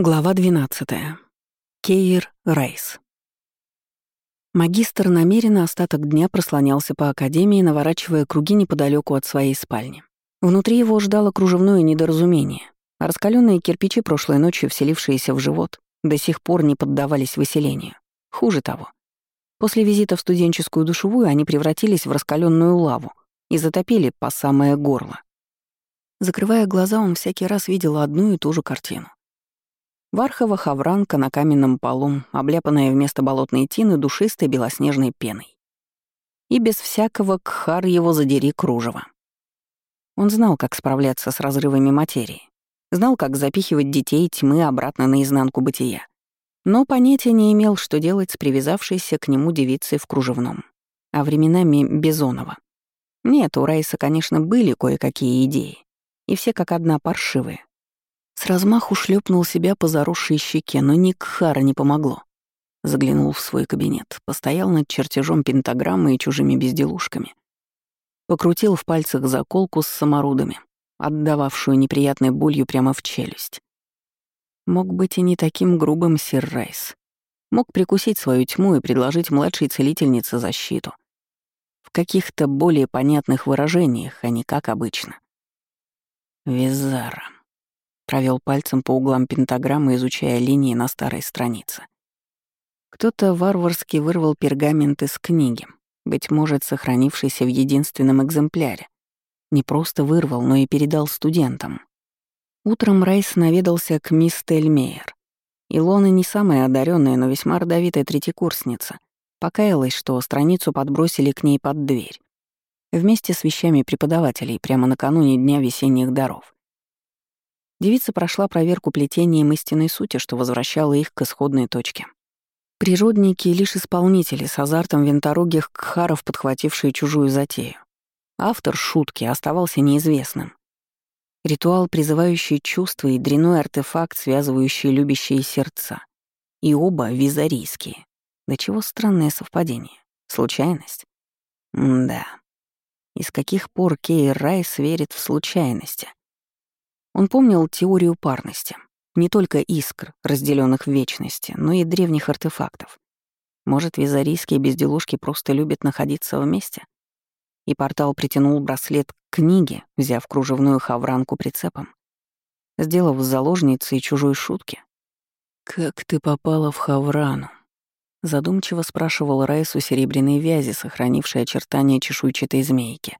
Глава 12. Кейр Райс. Магистр намеренно остаток дня прослонялся по академии, наворачивая круги неподалеку от своей спальни. Внутри его ждало кружевное недоразумение. Раскаленные кирпичи прошлой ночью, вселившиеся в живот, до сих пор не поддавались выселению. Хуже того. После визита в студенческую душевую они превратились в раскаленную лаву и затопили по самое горло. Закрывая глаза, он всякий раз видел одну и ту же картину. Вархова хавранка на каменном полу, обляпанная вместо болотной тины душистой белоснежной пеной. И без всякого кхар его задери кружева. Он знал, как справляться с разрывами материи, знал, как запихивать детей тьмы обратно на изнанку бытия, но понятия не имел, что делать с привязавшейся к нему девицей в кружевном, а временами Бизонова. Нет, у Райса, конечно, были кое-какие идеи, и все как одна паршивые. С размаху шлепнул себя по заросшей щеке, но ни Кхара не помогло. Заглянул в свой кабинет, постоял над чертежом пентаграммы и чужими безделушками. Покрутил в пальцах заколку с саморудами, отдававшую неприятной болью прямо в челюсть. Мог быть и не таким грубым сир Райс. Мог прикусить свою тьму и предложить младшей целительнице защиту. В каких-то более понятных выражениях, а не как обычно. Визара. Провел пальцем по углам пентаграммы, изучая линии на старой странице. Кто-то варварски вырвал пергамент из книги, быть может, сохранившийся в единственном экземпляре. Не просто вырвал, но и передал студентам. Утром Райс наведался к мисс Тельмейер. Илона не самая одаренная, но весьма родовитая третьекурсница. Покаялась, что страницу подбросили к ней под дверь. Вместе с вещами преподавателей прямо накануне Дня весенних даров. Девица прошла проверку плетением истинной сути, что возвращало их к исходной точке. Природники — лишь исполнители с азартом винторогих кхаров, подхватившие чужую затею. Автор шутки оставался неизвестным. Ритуал, призывающий чувства, и дряной артефакт, связывающий любящие сердца. И оба визарийские. Да чего странное совпадение. Случайность? М да. И с каких пор Кей Райс верит в случайности? Он помнил теорию парности. Не только искр, разделенных в вечности, но и древних артефактов. Может, визарийские безделушки просто любят находиться вместе? И портал притянул браслет к книге, взяв кружевную хавранку прицепом. Сделав заложницей чужой шутки. «Как ты попала в хаврану?» Задумчиво спрашивал Райс у серебряной вязи, сохранившей очертания чешуйчатой змейки.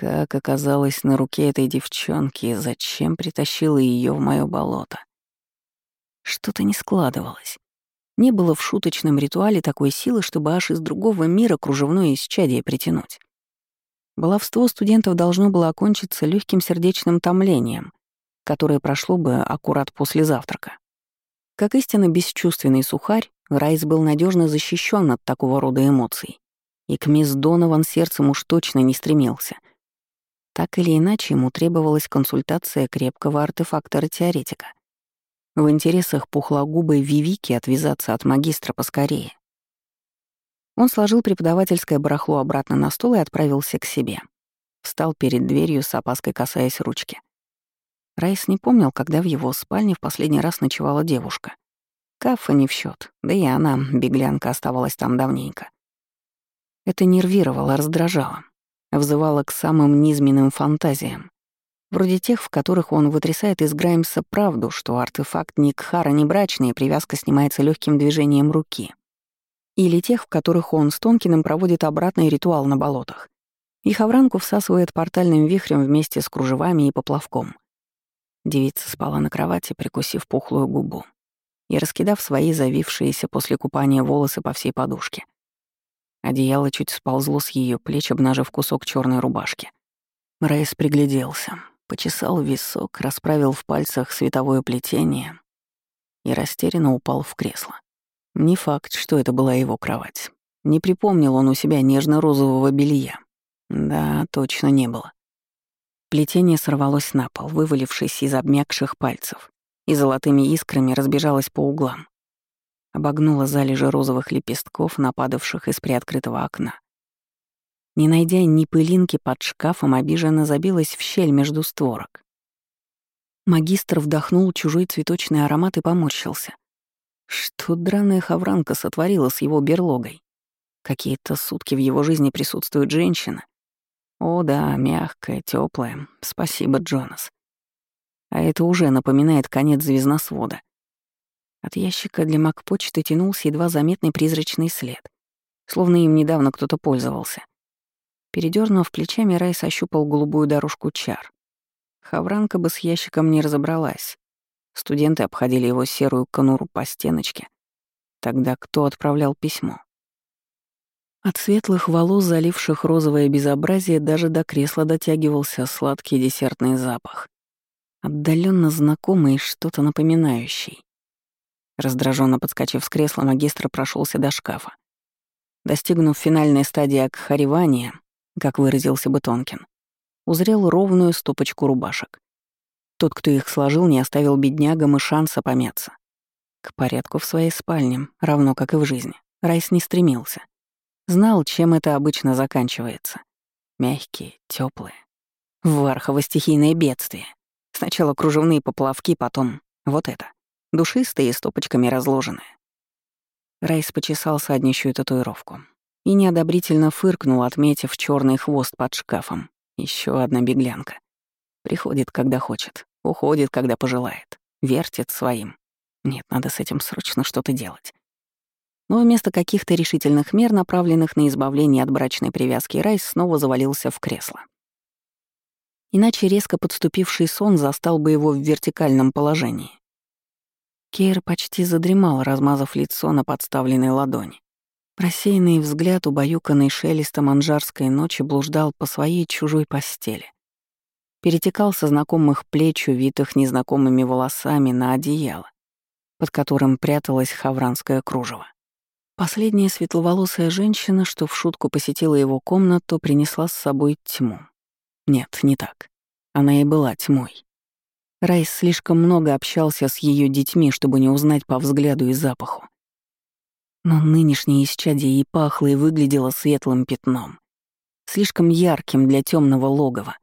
Как оказалось на руке этой девчонки и зачем притащила ее в мое болото? Что-то не складывалось. Не было в шуточном ритуале такой силы, чтобы аж из другого мира кружевное исчадие притянуть. Баловство студентов должно было окончиться легким сердечным томлением, которое прошло бы аккурат после завтрака. Как истинно бесчувственный сухарь, Райс был надежно защищен от такого рода эмоций, и к мисс Донован сердцем уж точно не стремился — так или иначе, ему требовалась консультация крепкого артефактора-теоретика. В интересах пухлогубой Вивики отвязаться от магистра поскорее. Он сложил преподавательское барахло обратно на стол и отправился к себе. Встал перед дверью с опаской касаясь ручки. Райс не помнил, когда в его спальне в последний раз ночевала девушка. Кафа не в счет, да и она, беглянка, оставалась там давненько. Это нервировало, раздражало взывала к самым низменным фантазиям, вроде тех, в которых он вытрясает из Граймса правду, что артефакт ни Кхара, ни брачная привязка снимается легким движением руки. Или тех, в которых он с Тонкиным проводит обратный ритуал на болотах. И Хавранку всасывает портальным вихрем вместе с кружевами и поплавком. Девица спала на кровати, прикусив пухлую губу и раскидав свои завившиеся после купания волосы по всей подушке. Одеяло чуть сползло с ее плеч, обнажив кусок черной рубашки. Рейс пригляделся, почесал висок, расправил в пальцах световое плетение и растерянно упал в кресло. Не факт, что это была его кровать. Не припомнил он у себя нежно-розового белья. Да, точно не было. Плетение сорвалось на пол, вывалившись из обмякших пальцев, и золотыми искрами разбежалось по углам обогнула залежи розовых лепестков, нападавших из приоткрытого окна. Не найдя ни пылинки под шкафом, обиженно забилась в щель между створок. Магистр вдохнул чужой цветочный аромат и поморщился. Что драная хавранка сотворила с его берлогой? Какие-то сутки в его жизни присутствует женщина. О да, мягкая, теплая. Спасибо, Джонас. А это уже напоминает конец звездносвода. От ящика для макпочты тянулся едва заметный призрачный след, словно им недавно кто-то пользовался. Передернув плечами, Райс ощупал голубую дорожку чар. Хавранка бы с ящиком не разобралась. Студенты обходили его серую конуру по стеночке. Тогда кто отправлял письмо? От светлых волос, заливших розовое безобразие, даже до кресла дотягивался сладкий десертный запах. Отдаленно знакомый и что-то напоминающий. Раздраженно подскочив с кресла, магистр прошелся до шкафа. Достигнув финальной стадии акхаривания, как выразился бы Тонкин, узрел ровную стопочку рубашек. Тот, кто их сложил, не оставил беднягам и шанса помяться. К порядку в своей спальне, равно как и в жизни, Райс не стремился. Знал, чем это обычно заканчивается. Мягкие, теплые. Вархово стихийное бедствие. Сначала кружевные поплавки, потом вот это. Душистые, с топочками разложенные. Райс почесал саднищую татуировку и неодобрительно фыркнул, отметив черный хвост под шкафом. Еще одна беглянка. Приходит, когда хочет, уходит, когда пожелает, вертит своим. Нет, надо с этим срочно что-то делать. Но вместо каких-то решительных мер, направленных на избавление от брачной привязки, Райс снова завалился в кресло. Иначе резко подступивший сон застал бы его в вертикальном положении. Кейр почти задремал, размазав лицо на подставленной ладони. Рассеянный взгляд, убаюканный шелестом анжарской ночи, блуждал по своей чужой постели. Перетекал со знакомых плеч, увитых незнакомыми волосами, на одеяло, под которым пряталось хавранское кружево. Последняя светловолосая женщина, что в шутку посетила его комнату, принесла с собой тьму. Нет, не так. Она и была тьмой. Райс слишком много общался с ее детьми, чтобы не узнать по взгляду и запаху. Но нынешнее исчадие и пахло, и выглядело светлым пятном. Слишком ярким для темного логова.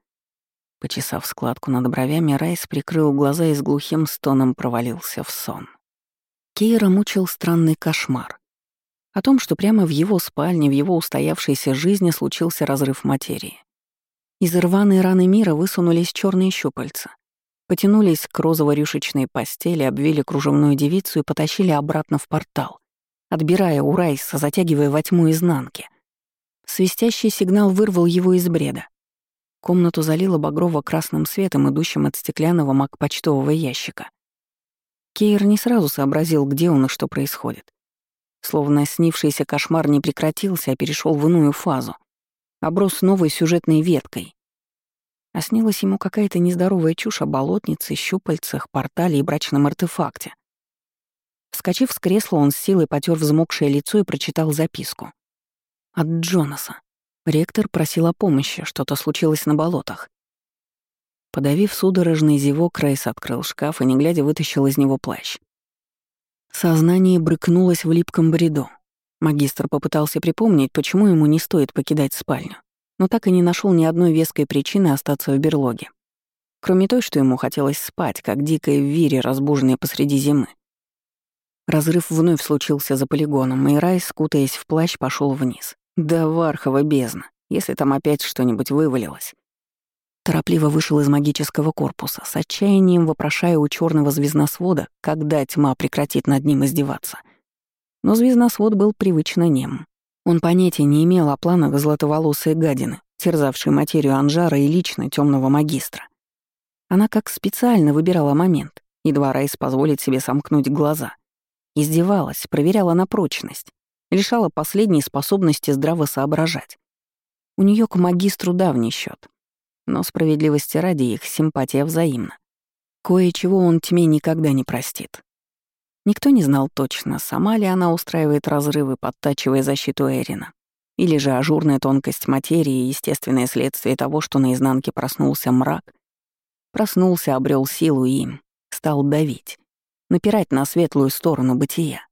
Почесав складку над бровями, Райс прикрыл глаза и с глухим стоном провалился в сон. Кейра мучил странный кошмар. О том, что прямо в его спальне, в его устоявшейся жизни случился разрыв материи. Из рваной раны мира высунулись черные щупальца. Потянулись к розово-рюшечной постели, обвили кружевную девицу и потащили обратно в портал, отбирая у Райса, затягивая во тьму изнанки. Свистящий сигнал вырвал его из бреда. Комнату залило багрово-красным светом, идущим от стеклянного маг-почтового ящика. Кейр не сразу сообразил, где он и что происходит. Словно снившийся кошмар не прекратился, а перешел в иную фазу. Оброс новой сюжетной веткой. А снилась ему какая-то нездоровая чушь о болотнице, щупальцах, портале и брачном артефакте. Вскочив с кресла, он с силой потер взмокшее лицо и прочитал записку. От Джонаса. Ректор просил о помощи, что-то случилось на болотах. Подавив судорожный зевок, Рейс открыл шкаф и, не глядя, вытащил из него плащ. Сознание брыкнулось в липком бреду. Магистр попытался припомнить, почему ему не стоит покидать спальню, но так и не нашел ни одной веской причины остаться в берлоге. Кроме той, что ему хотелось спать, как дикая вире, разбуженная посреди зимы. Разрыв вновь случился за полигоном, и Рай, скутаясь в плащ, пошел вниз. Да вархова бездна, если там опять что-нибудь вывалилось. Торопливо вышел из магического корпуса, с отчаянием вопрошая у черного звездносвода, когда тьма прекратит над ним издеваться. Но звездносвод был привычно нем. Он понятия не имел о планах златоволосой гадины, терзавшей материю Анжара и лично темного магистра. Она как специально выбирала момент, едва Райс позволит себе сомкнуть глаза. Издевалась, проверяла на прочность, лишала последней способности здраво соображать. У нее к магистру давний счет. Но справедливости ради их симпатия взаимна. Кое-чего он тьме никогда не простит. Никто не знал точно, сама ли она устраивает разрывы, подтачивая защиту Эрина, или же ажурная тонкость материи — естественное следствие того, что наизнанке проснулся мрак, проснулся, обрел силу и стал давить, напирать на светлую сторону бытия.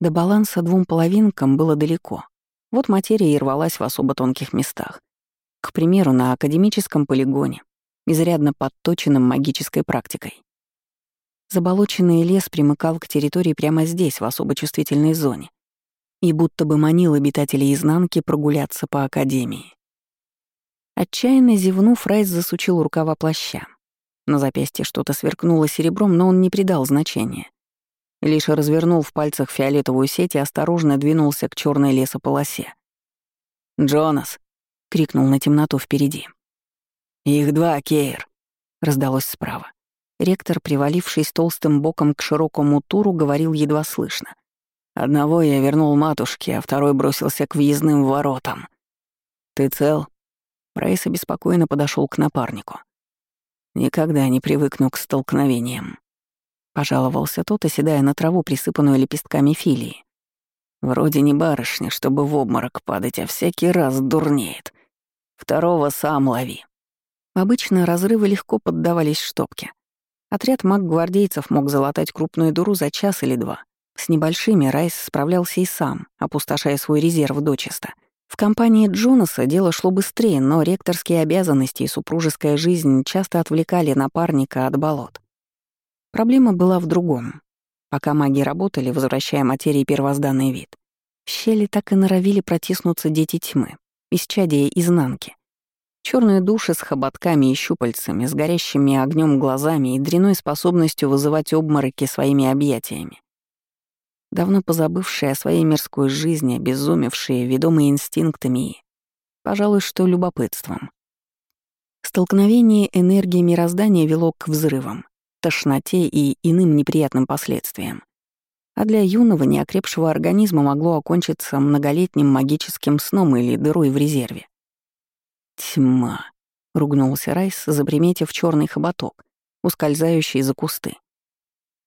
До баланса двум половинкам было далеко. Вот материя и рвалась в особо тонких местах. К примеру, на академическом полигоне, изрядно подточенным магической практикой. Заболоченный лес примыкал к территории прямо здесь, в особо чувствительной зоне, и будто бы манил обитателей изнанки прогуляться по Академии. Отчаянно зевнув, Райс засучил рукава плаща. На запястье что-то сверкнуло серебром, но он не придал значения. Лишь развернул в пальцах фиолетовую сеть и осторожно двинулся к черной лесополосе. «Джонас!» — крикнул на темноту впереди. «Их два, Кейр!» — раздалось справа. Ректор, привалившись толстым боком к широкому туру, говорил едва слышно. «Одного я вернул матушке, а второй бросился к въездным воротам. Ты цел?» Райс обеспокоенно подошел к напарнику. «Никогда не привыкну к столкновениям», — пожаловался тот, оседая на траву, присыпанную лепестками филии. «Вроде не барышня, чтобы в обморок падать, а всякий раз дурнеет. Второго сам лови». Обычно разрывы легко поддавались штопке. Отряд маг-гвардейцев мог залатать крупную дуру за час или два. С небольшими Райс справлялся и сам, опустошая свой резерв дочисто. В компании Джонаса дело шло быстрее, но ректорские обязанности и супружеская жизнь часто отвлекали напарника от болот. Проблема была в другом. Пока маги работали, возвращая материи первозданный вид, в щели так и норовили протиснуться дети тьмы, исчадия изнанки. Черные души с хоботками и щупальцами, с горящими огнем глазами и дряной способностью вызывать обмороки своими объятиями. Давно позабывшие о своей мирской жизни, обезумевшие, ведомые инстинктами и, пожалуй, что любопытством. Столкновение энергии мироздания вело к взрывам, тошноте и иным неприятным последствиям. А для юного, неокрепшего организма могло окончиться многолетним магическим сном или дырой в резерве. «Тьма», — ругнулся Райс, заприметив черный хоботок, ускользающий за кусты.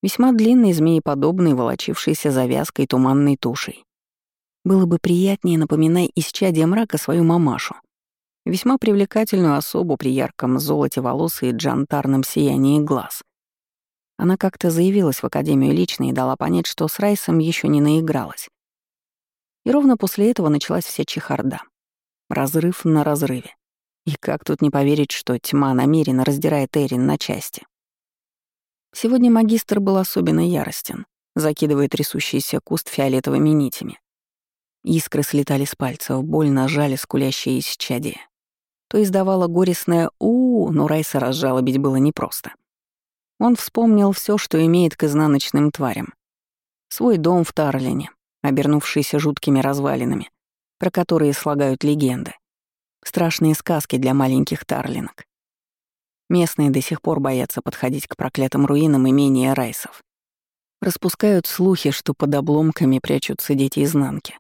Весьма длинный, змееподобный, волочившийся завязкой туманной тушей. Было бы приятнее, напоминай исчадие мрака свою мамашу. Весьма привлекательную особу при ярком золоте волос и джантарном сиянии глаз. Она как-то заявилась в Академию лично и дала понять, что с Райсом еще не наигралась. И ровно после этого началась вся чехарда. Разрыв на разрыве. И как тут не поверить, что тьма намеренно раздирает Эрин на части? Сегодня магистр был особенно яростен, закидывая трясущийся куст фиолетовыми нитями. Искры слетали с пальцев, больно жали скулящие исчадие. То издавало горестное у, -у но Райса разжалобить было непросто. Он вспомнил все, что имеет к изнаночным тварям. Свой дом в Тарлине, обернувшийся жуткими развалинами, про которые слагают легенды. Страшные сказки для маленьких тарлинок. Местные до сих пор боятся подходить к проклятым руинам имения Райсов. Распускают слухи, что под обломками прячутся дети изнанки.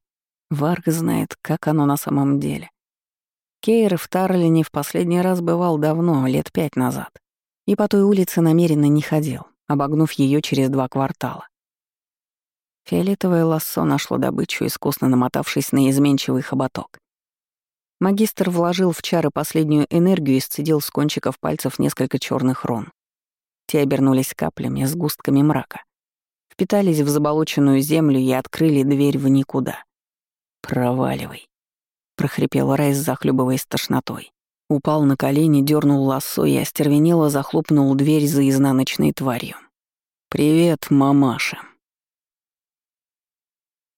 Варг знает, как оно на самом деле. Кейр в Тарлине в последний раз бывал давно, лет пять назад. И по той улице намеренно не ходил, обогнув ее через два квартала. Фиолетовое лассо нашло добычу, искусно намотавшись на изменчивый хоботок. Магистр вложил в чары последнюю энергию и сцедил с кончиков пальцев несколько черных рун. Те обернулись каплями, с густками мрака. Впитались в заболоченную землю и открыли дверь в никуда. «Проваливай», — прохрипел Райс, захлебываясь тошнотой. Упал на колени, дернул лассо и остервенело захлопнул дверь за изнаночной тварью. «Привет, мамаша»,